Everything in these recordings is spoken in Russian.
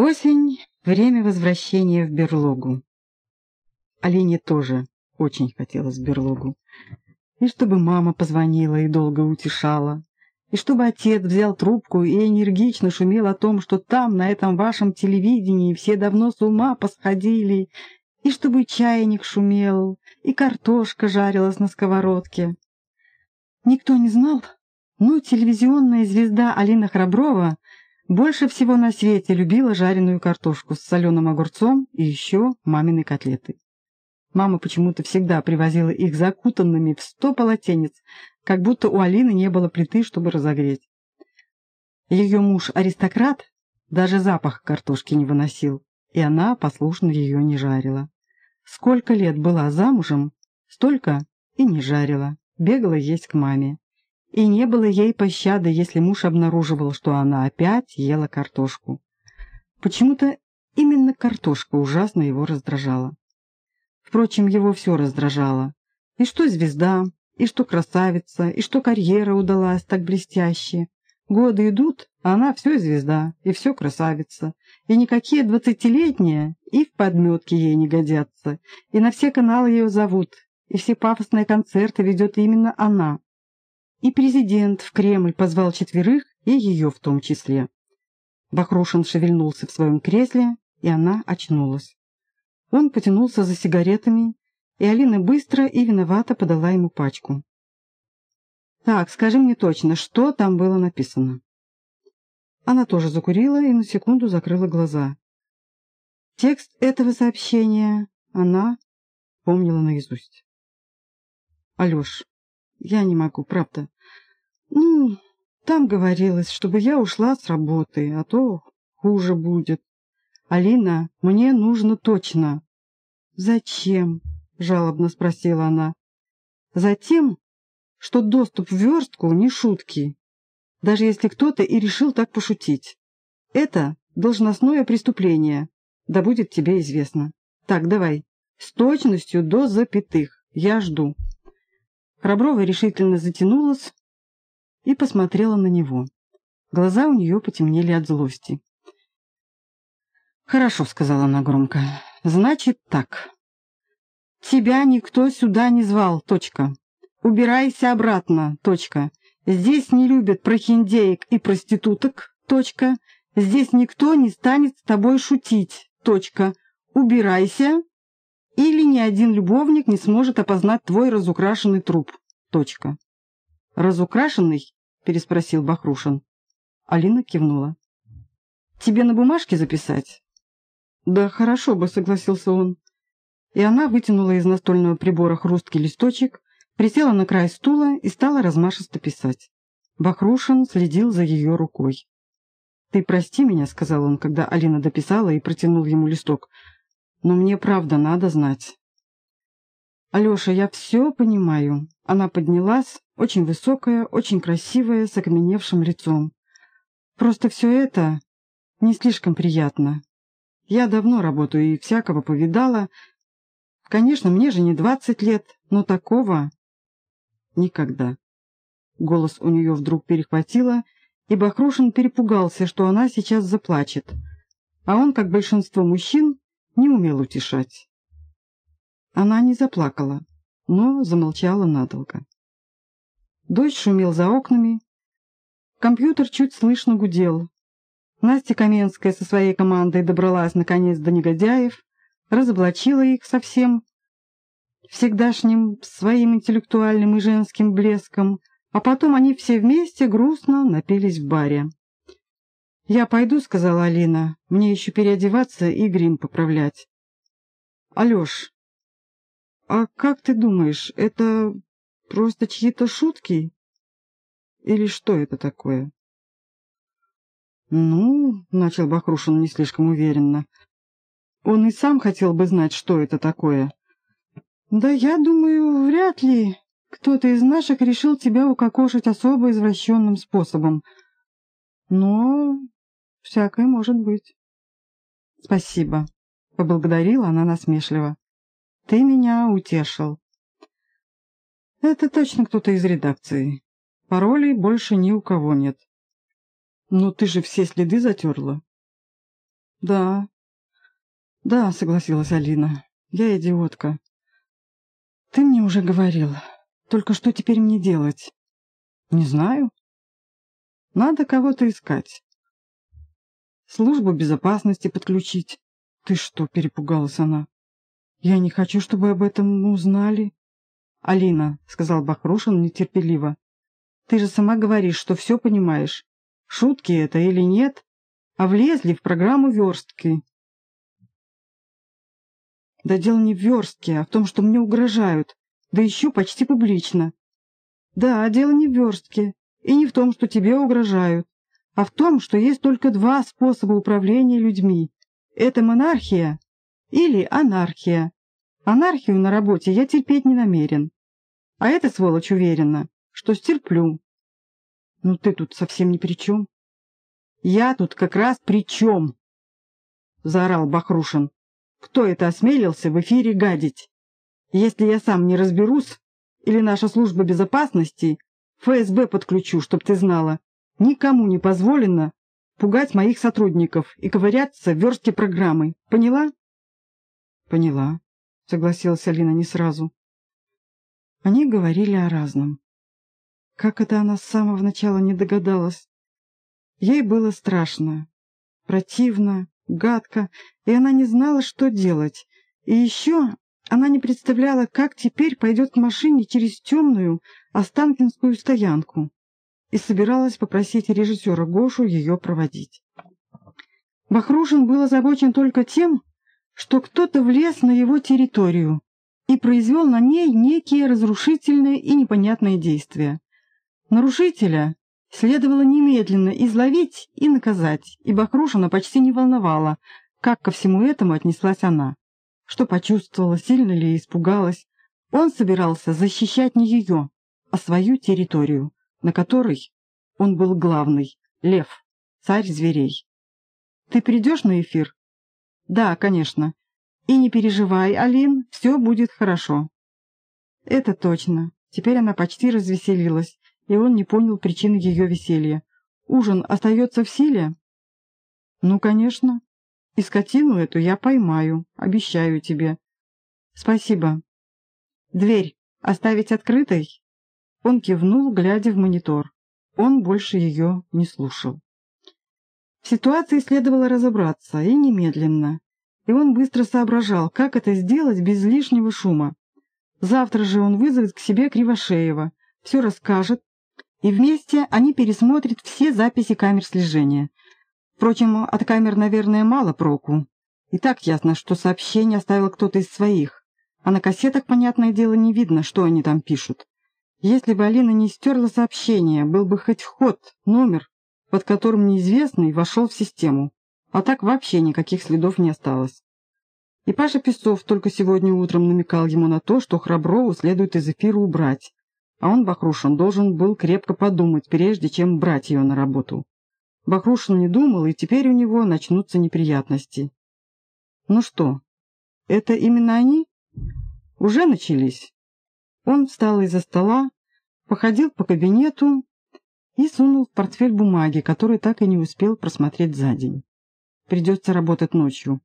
Осень — время возвращения в берлогу. Алине тоже очень хотелось берлогу. И чтобы мама позвонила и долго утешала, и чтобы отец взял трубку и энергично шумел о том, что там, на этом вашем телевидении, все давно с ума посходили, и чтобы чайник шумел, и картошка жарилась на сковородке. Никто не знал, но телевизионная звезда Алина Храброва больше всего на свете любила жареную картошку с соленым огурцом и еще мамины котлеты. Мама почему-то всегда привозила их закутанными в сто полотенец, как будто у Алины не было плиты, чтобы разогреть. Ее муж-аристократ даже запах картошки не выносил, и она послушно ее не жарила. Сколько лет была замужем, столько и не жарила, бегала есть к маме и не было ей пощады, если муж обнаруживал, что она опять ела картошку. Почему-то именно картошка ужасно его раздражала. Впрочем, его все раздражало. И что звезда, и что красавица, и что карьера удалась так блестяще. Годы идут, а она все звезда, и все красавица. И никакие двадцатилетние и в подметке ей не годятся, и на все каналы ее зовут, и все пафосные концерты ведет именно она. И президент в Кремль позвал четверых, и ее в том числе. Бахрушин шевельнулся в своем кресле, и она очнулась. Он потянулся за сигаретами, и Алина быстро и виновато подала ему пачку. «Так, скажи мне точно, что там было написано?» Она тоже закурила и на секунду закрыла глаза. Текст этого сообщения она помнила наизусть. «Алеш, я не могу, правда. Ну, там говорилось, чтобы я ушла с работы, а то хуже будет. Алина, мне нужно точно. Зачем? Жалобно спросила она. Затем, что доступ в верстку не шутки, даже если кто-то и решил так пошутить. Это должностное преступление, да будет тебе известно. Так, давай, с точностью до запятых. Я жду. Храброва решительно затянулась и посмотрела на него. Глаза у нее потемнели от злости. «Хорошо», — сказала она громко. «Значит так. Тебя никто сюда не звал, точка. Убирайся обратно, точка. Здесь не любят прохиндеек и проституток, точка. Здесь никто не станет с тобой шутить, точка. Убирайся или ни один любовник не сможет опознать твой разукрашенный труп. Точка. «Разукрашенный?» — переспросил Бахрушин. Алина кивнула. «Тебе на бумажке записать?» «Да хорошо бы», — согласился он. И она вытянула из настольного прибора хрусткий листочек, присела на край стула и стала размашисто писать. Бахрушин следил за ее рукой. «Ты прости меня», — сказал он, когда Алина дописала и протянул ему листок но мне правда надо знать. Алеша, я все понимаю. Она поднялась, очень высокая, очень красивая, с окаменевшим лицом. Просто все это не слишком приятно. Я давно работаю и всякого повидала. Конечно, мне же не двадцать лет, но такого никогда. Голос у нее вдруг перехватило, и Бахрушин перепугался, что она сейчас заплачет. А он, как большинство мужчин, не умел утешать. Она не заплакала, но замолчала надолго. Дождь шумел за окнами, компьютер чуть слышно гудел. Настя Каменская со своей командой добралась наконец до негодяев, разоблачила их совсем всегдашним своим интеллектуальным и женским блеском, а потом они все вместе грустно напились в баре. «Я пойду», — сказала Алина. «Мне еще переодеваться и грим поправлять». «Алеш, а как ты думаешь, это просто чьи-то шутки? Или что это такое?» «Ну», — начал Бахрушин не слишком уверенно, — «он и сам хотел бы знать, что это такое». «Да я думаю, вряд ли кто-то из наших решил тебя укокошить особо извращенным способом. Но Всякое может быть. Спасибо, поблагодарила она насмешливо. Ты меня утешил. Это точно кто-то из редакции. Паролей больше ни у кого нет. Но ты же все следы затерла. Да. Да, согласилась Алина. Я идиотка. Ты мне уже говорил. Только что теперь мне делать? Не знаю. Надо кого-то искать. Службу безопасности подключить. Ты что, перепугалась она. Я не хочу, чтобы об этом узнали. Алина, сказал Бахрушин нетерпеливо. Ты же сама говоришь, что все понимаешь. Шутки это или нет, а влезли в программу верстки. Да дело не в верстке, а в том, что мне угрожают, да еще почти публично. Да, дело не в верстке, и не в том, что тебе угрожают, а в том, что есть только два способа управления людьми. Это монархия или анархия. Анархию на работе я терпеть не намерен. А эта сволочь уверена, что стерплю. Ну ты тут совсем ни при чем. Я тут как раз при чем? Заорал Бахрушин. Кто это осмелился в эфире гадить? Если я сам не разберусь, или наша служба безопасности, ФСБ подключу, чтоб ты знала, никому не позволено пугать моих сотрудников и ковыряться в верстке программы. Поняла? Поняла, согласилась Алина не сразу. Они говорили о разном. Как это она с самого начала не догадалась? Ей было страшно, противно, гадко, и она не знала, что делать. И еще она не представляла, как теперь пойдет к машине через темную Останкинскую стоянку и собиралась попросить режиссера Гошу ее проводить. Бахрушин был озабочен только тем, что кто-то влез на его территорию и произвел на ней некие разрушительные и непонятные действия. Нарушителя следовало немедленно изловить и наказать, и Бахрушина почти не волновала, как ко всему этому отнеслась она. Что почувствовала, сильно ли испугалась. Он собирался защищать не ее, а свою территорию, на которой он был главный, лев, царь зверей. «Ты придешь на эфир?» «Да, конечно. И не переживай, Алин, все будет хорошо». Это точно. Теперь она почти развеселилась и он не понял причины ее веселья. «Ужин остается в силе?» «Ну, конечно. И скотину эту я поймаю, обещаю тебе». «Спасибо. Дверь оставить открытой?» Он кивнул, глядя в монитор. Он больше ее не слушал. В ситуации следовало разобраться, и немедленно. И он быстро соображал, как это сделать без лишнего шума. Завтра же он вызовет к себе Кривошеева, все расскажет, и вместе они пересмотрят все записи камер слежения. Впрочем, от камер, наверное, мало проку. И так ясно, что сообщение оставил кто-то из своих, а на кассетах, понятное дело, не видно, что они там пишут. Если бы Алина не стерла сообщение, был бы хоть ход, номер, под которым неизвестный вошел в систему, а так вообще никаких следов не осталось. И Паша Песцов только сегодня утром намекал ему на то, что Храброву следует из эфира убрать, а он, Бахрушин, должен был крепко подумать, прежде чем брать ее на работу. Бахрушин не думал, и теперь у него начнутся неприятности. Ну что, это именно они? Уже начались. Он встал из-за стола, походил по кабинету и сунул в портфель бумаги, который так и не успел просмотреть за день. Придется работать ночью.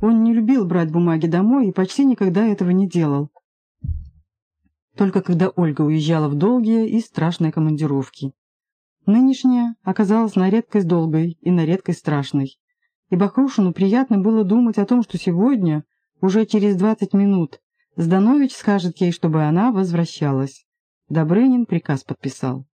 Он не любил брать бумаги домой и почти никогда этого не делал только когда Ольга уезжала в долгие и страшные командировки. Нынешняя оказалась на редкость долгой и на редкость страшной. И Бахрушину приятно было думать о том, что сегодня, уже через двадцать минут, Зданович скажет ей, чтобы она возвращалась. Добрынин приказ подписал.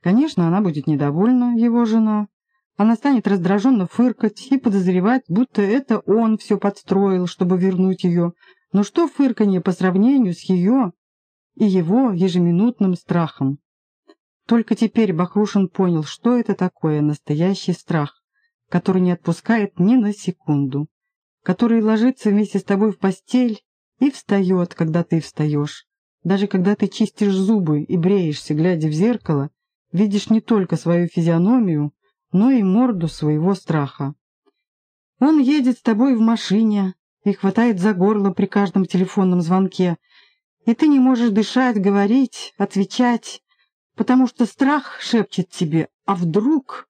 Конечно, она будет недовольна, его жена. Она станет раздраженно фыркать и подозревать, будто это он все подстроил, чтобы вернуть ее. Но что фырканье по сравнению с ее и его ежеминутным страхом. Только теперь Бахрушин понял, что это такое настоящий страх, который не отпускает ни на секунду, который ложится вместе с тобой в постель и встает, когда ты встаешь. Даже когда ты чистишь зубы и бреешься, глядя в зеркало, видишь не только свою физиономию, но и морду своего страха. Он едет с тобой в машине и хватает за горло при каждом телефонном звонке, и ты не можешь дышать, говорить, отвечать, потому что страх шепчет тебе, а вдруг...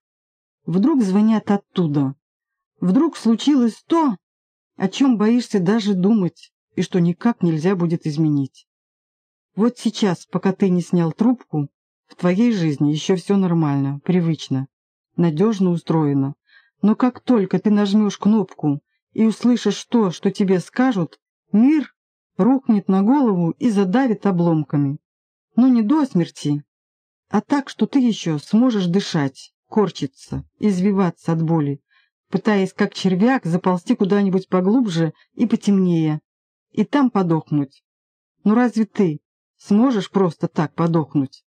Вдруг звонят оттуда. вдруг случилось то, о чем боишься даже думать и что никак нельзя будет изменить. Вот сейчас, пока ты не снял трубку, в твоей жизни еще все нормально, привычно, надежно устроено. Но как только ты нажмешь кнопку и услышишь то, что тебе скажут, мир рухнет на голову и задавит обломками. Но не до смерти, а так, что ты еще сможешь дышать, корчиться, извиваться от боли, пытаясь, как червяк, заползти куда-нибудь поглубже и потемнее, и там подохнуть. Ну разве ты сможешь просто так подохнуть?